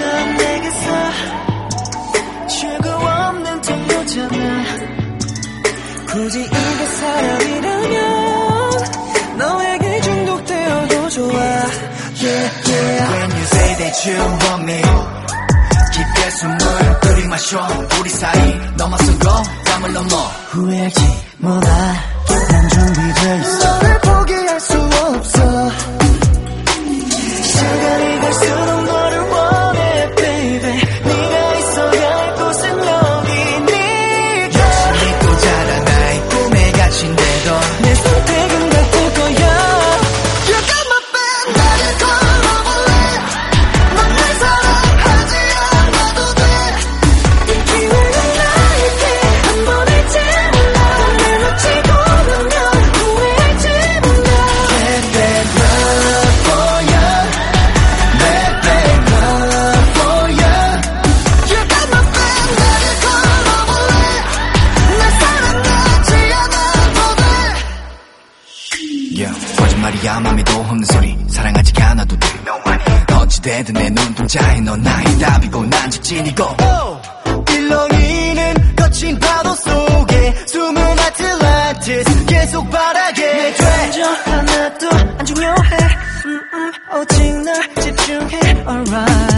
넌 내게서 출구 없는 통로잖아. 굳이 이게 사람이라면 너에게 중독되어도 좋아. Yeah, yeah. When you say that you want me 깊게 숨을 들이마셔. 우리 사이 넘어선 거 담을 넘어. 후회하지 뭐다 난 준비돼 있어. 말이야 맘에도 없는 소리. 사랑하지 않아도 돼. No 어찌되든 내 눈동자에 넌 나의 답이고 난 직진이고. oh! 일렁이는 거친 파도 속에 숨은 아틀란티스 계속 바라게 내 감정 하나도 안 중요해. 음, 음, 오직 널 집중해. Alright.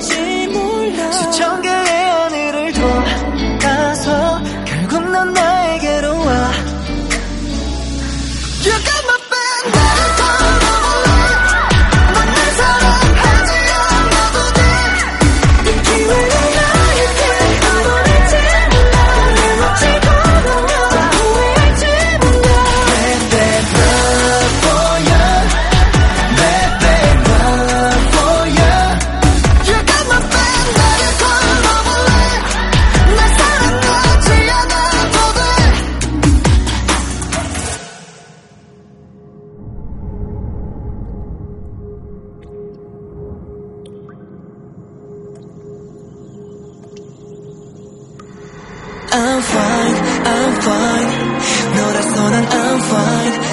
touching fine. No, that's all, I'm fine.